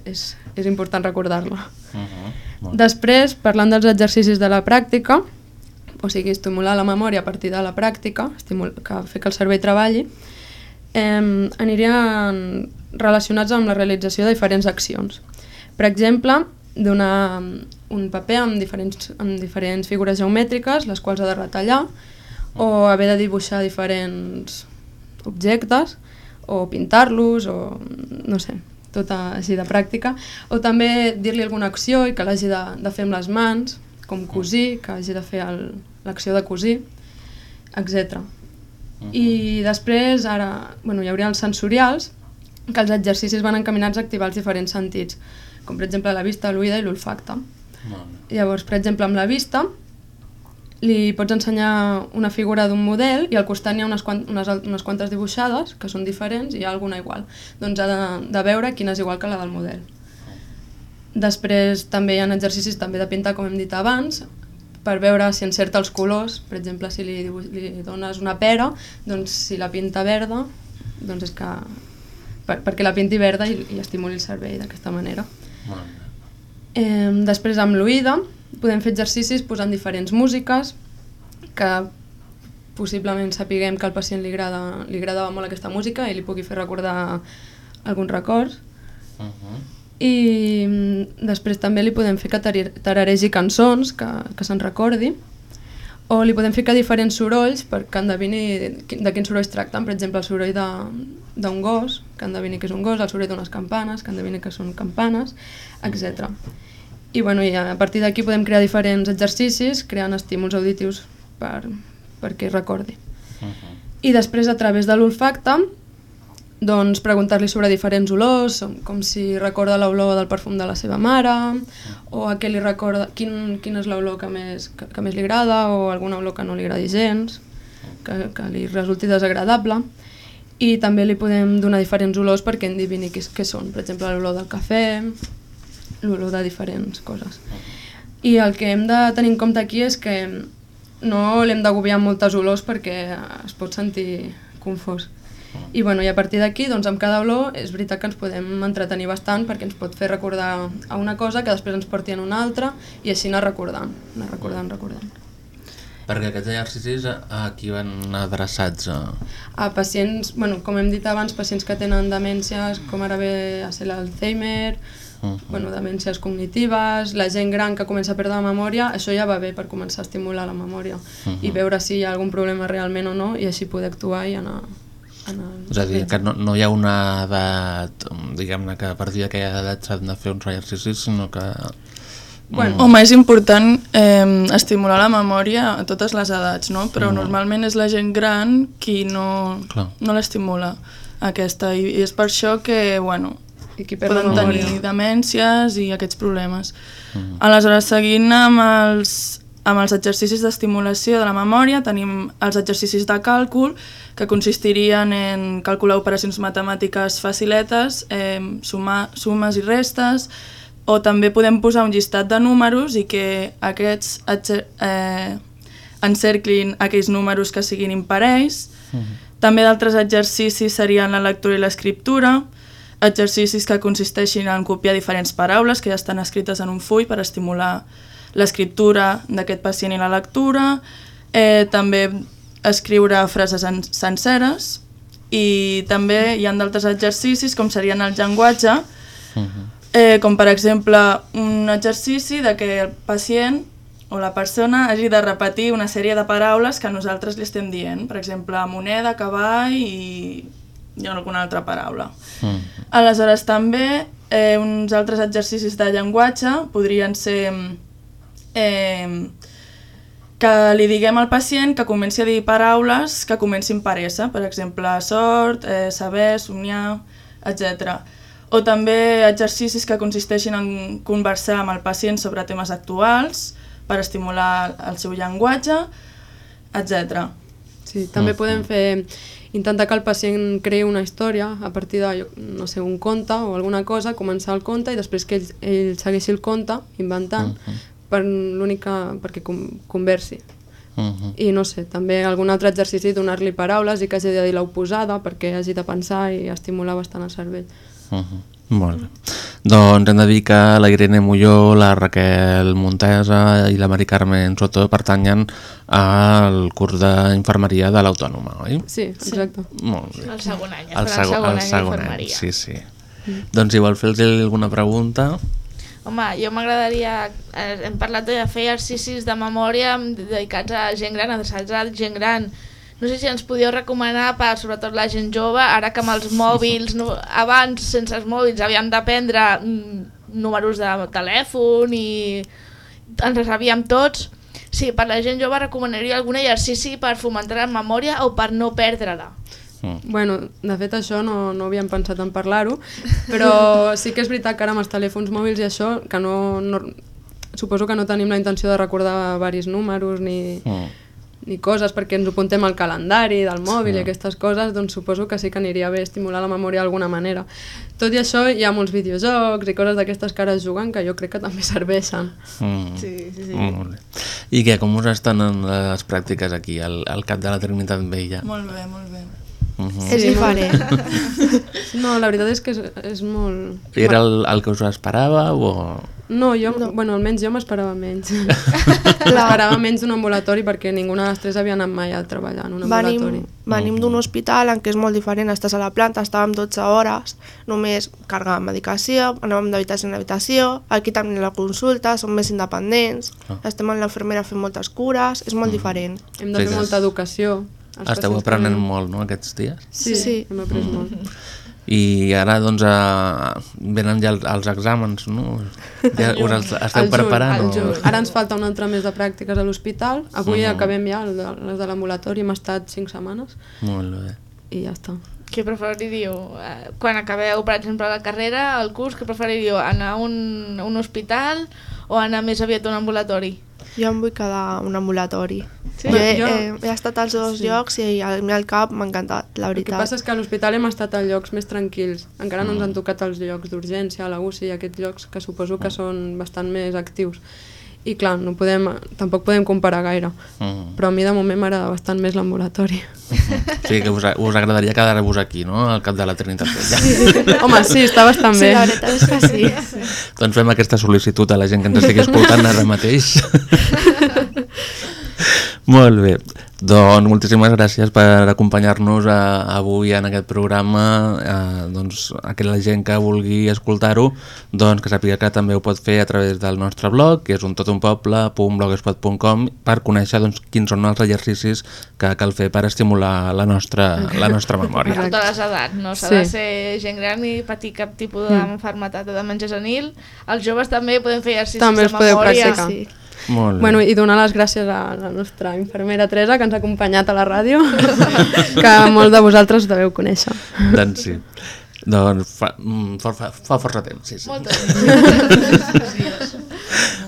és, és important recordar-la. Després, parlant dels exercicis de la pràctica, o sigui, estimular la memòria a partir de la pràctica, estimul que fer que el cervell treballi, eh, anirien relacionats amb la realització de diferents accions. Per exemple, donar un paper amb diferents, amb diferents figures geomètriques, les quals ha de retallar, o haver de dibuixar diferents objectes, o pintar-los, o no sé, tota així de pràctica, o també dir-li alguna acció i que l'hagi de, de fer amb les mans, com cosir, que hagi de fer l'acció de cosir, etc. I després, ara, bueno, hi hauria els sensorials, que els exercicis van encaminats a activar els diferents sentits, com per exemple la vista, l'oïda i l'olfacte. Llavors, per exemple, amb la vista, li pots ensenyar una figura d'un model i al costat n'hi ha unes, quant, unes, unes quantes dibuixades que són diferents i hi ha alguna igual. Doncs ha de, de veure quina és igual que la del model. Després també hi ha exercicis també de pintar, com hem dit abans, per veure si encerta els colors. Per exemple, si li, li dones una pera, doncs si la pinta verda, doncs és que... Per, perquè la pinti verda i, i estimuli el cervell d'aquesta manera. Eh, després amb l'oïda podem fer exercicis posant diferents músiques que possiblement sapiguem que al pacient li, agrada, li agradava molt aquesta música i li pugui fer recordar alguns records. I mm, després també li podem fer que tararegi cançons que, que se'n recordi o li podem ficar diferents sorolls perquè endevini de quins sorolls tracten, per exemple el soroll d'un gos, que endevini que és un gos, el soroll d'unes campanes, que endevini que són campanes, etc. I, bueno, i a partir d'aquí podem crear diferents exercicis creant estímuls auditius per, perquè recordi. I després, a través de l'olfacte, doncs preguntar-li sobre diferents olors, com- si recorda l'olor del perfum de la seva mare, o a què li recorda, quin, quina és l'olor que més, que, que més li agrada, o alguna olor que no li agradi gens, que, que li resulti desagradable. I també li podem donar diferents olors perquè endevini què, què són, per exemple, l'olor del cafè, l'olor de diferents coses. I el que hem de tenir en compte aquí és que no l'hem d'agobiar amb moltes olors perquè es pot sentir confós. I, bueno, i a partir d'aquí, doncs, amb cada olor, és veritat que ens podem entretenir bastant perquè ens pot fer recordar a una cosa que després ens porti a una altra i així anar recordant, anar recordant, recordant. Perquè aquests exercicis a, qui van adreçats? A... A pacients, bueno, com hem dit abans, pacients que tenen demències, com ara ve a ser l'Alzheimer, Uh bueno, demències cognitives, la gent gran que comença a perdre la memòria, això ja va bé per començar a estimular la memòria Mhm. i veure si hi ha algun problema realment o no i així poder actuar i anar... anar És a dir, que no, no hi ha una edat, diguem-ne, que a partir d'aquella edat s'han de fer uns exercicis, sinó que... Bueno. Home, és important eh, estimular la memòria a totes les edats, no? Però Mm. normalment és la gent gran qui no, Clar. no l'estimula aquesta i, i és per això que, bueno, I qui perd poden memòria. tenir demències i aquests problemes. Aleshores, seguint amb els, amb els exercicis d'estimulació de la memòria, tenim els exercicis de càlcul, que consistirien en calcular operacions matemàtiques faciletes, eh, sumar sumes i restes, o també podem posar un llistat de números i que aquests eh, encerclin aquells números que siguin imparells, També d'altres exercicis serien la lectura i l'escriptura, exercicis que consisteixin en copiar diferents paraules que ja estan escrites en un full per estimular l'escriptura d'aquest pacient i la lectura, eh, també escriure frases en, senceres. I també hi ha d'altres exercicis com serien el llenguatge, eh, com per exemple un exercici de que el pacient o la persona hagi de repetir una sèrie de paraules que nosaltres li estem dient, per exemple moneda, cavall i, i alguna altra paraula. Aleshores també eh, uns altres exercicis de llenguatge podrien ser eh, que li diguem al pacient que comenci a dir paraules que comencin per S, per exemple, sort, eh, saber, somiar, etc. O també exercicis que consisteixin en conversar amb el pacient sobre temes actuals per estimular el seu llenguatge, etc. Sí, també podem fer intentar que el pacient creï una història a partir de, no sé, un conte o alguna cosa, començar el conte i després que ell, ell segueixi el conte inventant per l'única perquè com, conversi. I no sé, també algun altre exercici donar-li paraules i que hagi de dir l'oposada perquè hagi de pensar i estimular bastant el cervell. Uh -huh. Molt bé. Doncs hem de dir que la Irene Molló, la Raquel Montesa i la Mari Carmen Soto pertanyen al curs d'infermeria de l'Autònoma, oi? Sí, exacte. Molt bé. El segon any, El esperant el segon, segon el any segon any, d'infermeria. sí, sí. Doncs si vol fer-los alguna pregunta... Home, jo m'agradaria... Eh, hem parlat de fer exercicis de memòria dedicats a gent gran, adreçats a gent gran. No sé si ens podíeu recomanar per sobretot la gent jove, ara que amb els mòbils, no, abans sense els mòbils havíem d'aprendre mm, números de telèfon i ens els sabíem tots. Sí, per la gent jove recomanaria algun exercici per fomentar la memòria o per no perdre-la. Bueno, de fet això no, no havíem pensat en parlar-ho, però sí que és veritat que ara amb els telèfons mòbils i això, que no, no, suposo que no tenim la intenció de recordar varis números ni, ni coses perquè ens ho apuntem al calendari del mòbil Sí. i aquestes coses, doncs suposo que sí que aniria bé estimular la memòria d'alguna manera. Tot i això hi ha molts videojocs i coses d'aquestes que ara es juguen que jo crec que també serveixen. Mm. Sí, sí, sí. Molt bé. I què, com us estan les pràctiques aquí, al, al cap de la Trinitat Vella? Molt bé, molt bé. Uh -huh. És diferent. No, la veritat és que és, és molt... Era el, el que us esperava o...? No, jo, no. bueno, almenys jo m'esperava menys. m'esperava menys d'un ambulatori perquè ninguna de les tres havia anat mai a treballar en un ambulatori. Venim, venim d'un hospital en què és molt diferent, estàs a la planta, estàvem 12 hores, només carregàvem medicació, anàvem d'habitació en habitació, aquí tenim la consulta, som més independents, Ah. estem amb la infermera fent moltes cures, és molt diferent. Hem de fer molta educació. Els Esteu aprenent tenen- molt, no, aquests dies? Sí, sí. hem après molt. I ara, doncs, a... venen ja els, els exàmens, no? Ja us els esteu juny, preparant? al o- juny. Ara ens falta un altre mes de pràctiques a l'hospital. Avui Mhm. acabem ja el de, les de l'ambulatori, hem estat 5 setmanes Molt bé. i ja està. Què preferiríeu? Eh, Quan acabeu, per exemple, la carrera, el curs, què preferiríeu? Anar a un, un hospital o anar més aviat a un ambulatori? Jo em vull quedar un ambulatori. Sí? Jo, he, Jo- he, he estat als dos Sí. llocs i a mi al cap m'ha encantat, la El que veritat. passa és que a l'hospital hem estat a llocs més tranquils. Encara no ens han tocat els llocs d'urgència, a la UCI, aquests llocs que suposo que són bastant més actius. I clar, no podem, tampoc podem comparar gaire. Mm. Però a mi de moment m'agrada bastant més l'ambulatori. Sí, que us, us agradaria quedar-vos aquí, no?, al cap de la Trinitat Vella. Sí. Home, sí, està bastant Sí, bé. la veritat és que sí. doncs fem aquesta sol·licitud a la gent que ens estigui escoltant ara mateix. Molt bé. Doncs moltíssimes gràcies per acompanyar-nos a, avui en aquest programa. Eh, doncs, aquella gent que vulgui escoltar-ho, doncs que sàpiga que també ho pot fer a través del nostre blog, que és un totunpoble.blogspot.com per conèixer doncs, quins són els exercicis que cal fer per estimular la nostra, la nostra memòria. Per totes les edats, no s'ha Sí. de ser gent gran ni patir cap tipus d'enfermetat o de menjar senil. Els joves també podem fer exercicis També de els podeu memòria. practicar. Sí. Molt bé. Bueno, i donar les gràcies a la nostra infermera Teresa, que ens ha acompanyat a la ràdio, que molts de vosaltres deveu conèixer. Doncs sí. Doncs fa, mm, fa, fa, fa força temps, sí, sí. Moltes.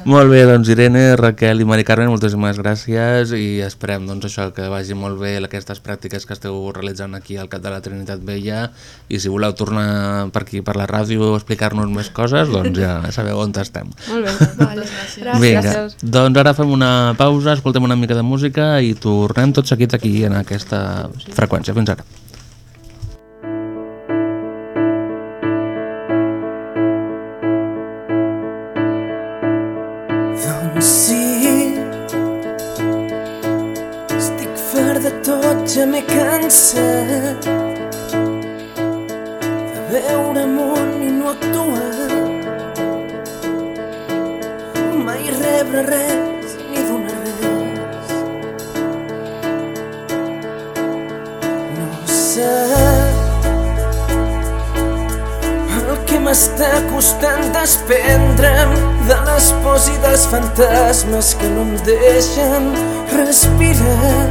Molt bé, doncs Irene, Raquel i Mari Carmen, moltíssimes gràcies i esperem doncs, això que vagi molt bé aquestes pràctiques que esteu realitzant aquí al Cap de la Trinitat Vella i si voleu tornar per aquí per la ràdio a explicar-nos més coses, doncs ja sabeu on estem. Molt bé, vale. gràcies. Vinga, doncs ara fem una pausa, escoltem una mica de música i tornem tots seguits aquí en aquesta freqüència. Fins ara. Sí, estic fart de tot, ja m'he cansat de veure món i no actuar. Mai rebre res ni. No sap m'està costant desprendre'm de les pors i dels fantasmes que no em deixen respirar.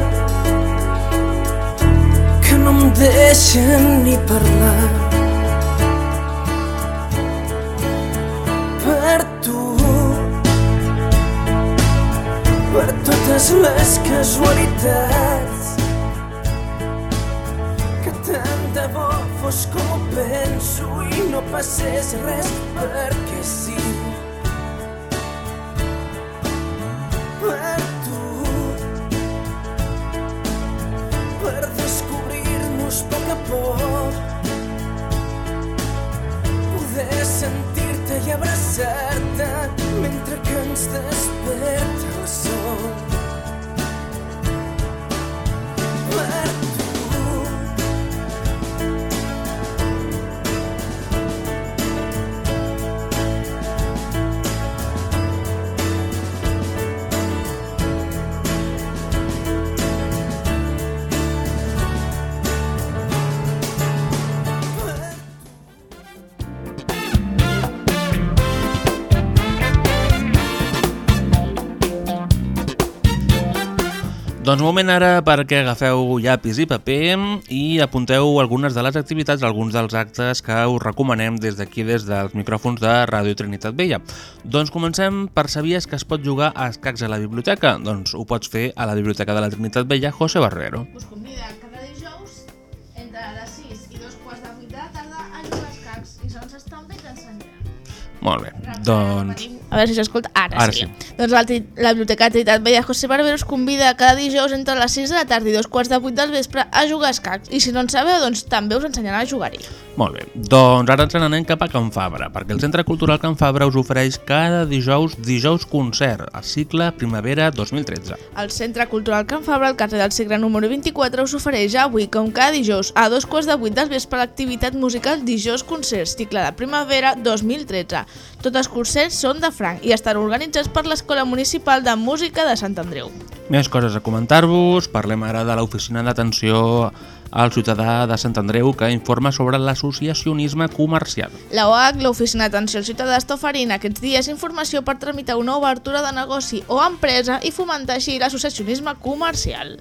Que no em deixen ni parlar. Per tu. Per totes les casualitats. Que tant de bo fos com ho penso i no passés res perquè sí. Per tu per descobrir-nos poc a poc poder sentir-te i abraçar-te mentre que ens desperta Doncs moment ara perquè agafeu llapis i paper i apunteu algunes de les activitats, alguns dels actes que us recomanem des d'aquí, des dels micròfons de Ràdio Trinitat Vella. Doncs comencem per sabies que es pot jugar a escacs a la biblioteca? Doncs ho pots fer a la Biblioteca de la Trinitat Vella José Barrero. Us convida cada dijous entre les 6 i dos quarts de 8 de la tarda a jugar als cacs i segons estan bé t'ensenyarà. Molt bé, doncs... A veure si s'escolta. Ara, Ara sí. sí. Doncs la, la Biblioteca Trinitat Vella José Barbero us convida cada dijous entre les 6 de la tarda i dos quarts de 8 del vespre a jugar a escacs. I si no en sabeu, doncs també us ensenyaran a jugar-hi. Molt bé, doncs ara ens n'anem cap a Can Fabra, perquè el Centre Cultural Can Fabra us ofereix cada dijous, dijous concert, al cicle Primavera 2013. El Centre Cultural Can Fabra, al carrer del Segre número 24, us ofereix avui, com cada dijous, a dos quarts de 8 del vespre, l'activitat musical Dijous Concerts, cicle de primavera 2013. Tots els concerts són de franc i estan organitzats per l'Escola Municipal de Música de Sant Andreu. Més coses a comentar-vos, parlem ara de l'oficina d'atenció al ciutadà de Sant Andreu que informa sobre l'associacionisme comercial. La OAC, l'Oficina d'Atenció al Ciutadà, està oferint aquests dies informació per tramitar una obertura de negoci o empresa i fomentar així l'associacionisme comercial.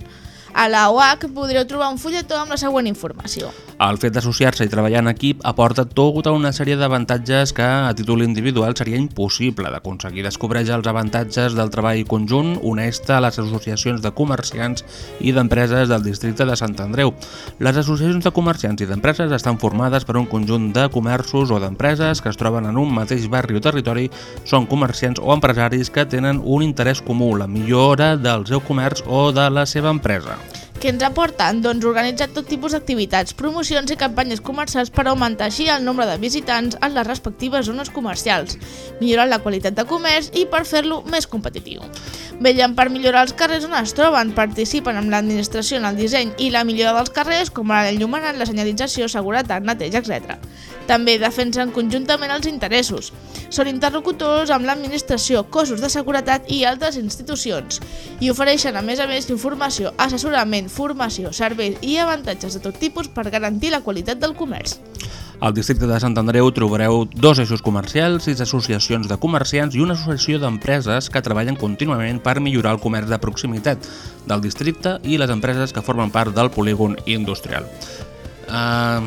A la OAC podreu trobar un fulletó amb la següent informació. El fet d'associar-se i treballar en equip aporta tota una sèrie d'avantatges que a títol individual seria impossible d'aconseguir. Descobreix els avantatges del treball conjunt honest a les associacions de comerciants i d'empreses del districte de Sant Andreu. Les associacions de comerciants i d'empreses estan formades per un conjunt de comerços o d'empreses que es troben en un mateix barri o territori, són comerciants o empresaris que tenen un interès comú, la millora del seu comerç o de la seva empresa. Què ens aporten? Doncs organitzar tot tipus d'activitats, promocions i campanyes comercials per augmentar així el nombre de visitants en les respectives zones comercials, millorar la qualitat de comerç i per fer-lo més competitiu. Vellen per millorar els carrers on es troben, participen amb l'administració en el disseny i la millora dels carrers, com ara l'enllumenat, la senyalització, seguretat, neteja, etc. També defensen conjuntament els interessos. Són interlocutors amb l'administració, cossos de seguretat i altres institucions i ofereixen a més a més informació, assessorament, formació, serveis i avantatges de tot tipus per garantir la qualitat del comerç. Al districte de Sant Andreu trobareu dos eixos comercials, sis associacions de comerciants i una associació d'empreses que treballen contínuament per millorar el comerç de proximitat del districte i les empreses que formen part del polígon industrial. Uh,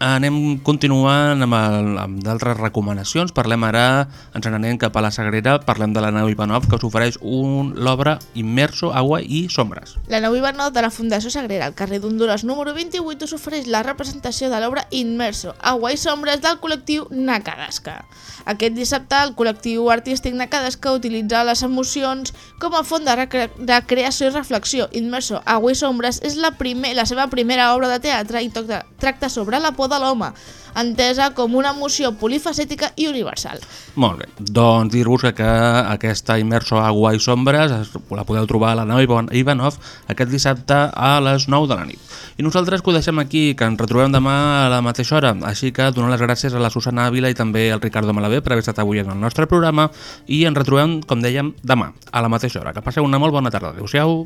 anem continuant amb, amb d'altres recomanacions. Parlem ara, ens n'anem cap a la Sagrera, parlem de la nau Ivanov, que us ofereix un- l'obra Immerso, Agua i Sombres. La nau Ivanov de la Fundació Sagrera, al carrer d'Honduras número 28, us ofereix la representació de l'obra Inmerso, Agua i Sombres del col·lectiu Nakadasca. Aquest dissabte, el col·lectiu artístic Nakadasca utilitza les emocions com a font de, recre de creació i reflexió. Inmerso, Agua i Sombres és la, primer, la seva primera obra de teatre i tracta sobre la por de l'home, entesa com una emoció polifacètica i universal. Molt bé, doncs dir-vos que, que aquesta Immerso Agua i Sombres es, la podeu trobar a la nau Ivan- Ivanov aquest dissabte a les 9 de la nit. I nosaltres que ho deixem aquí, que ens retrobem demà a la mateixa hora, així que donar les gràcies a la Susana Ávila i també al Ricardo Malavé per haver estat avui en el nostre programa i ens retrobem, com dèiem, demà a la mateixa hora. Que passeu una molt bona tarda. Adéu-siau.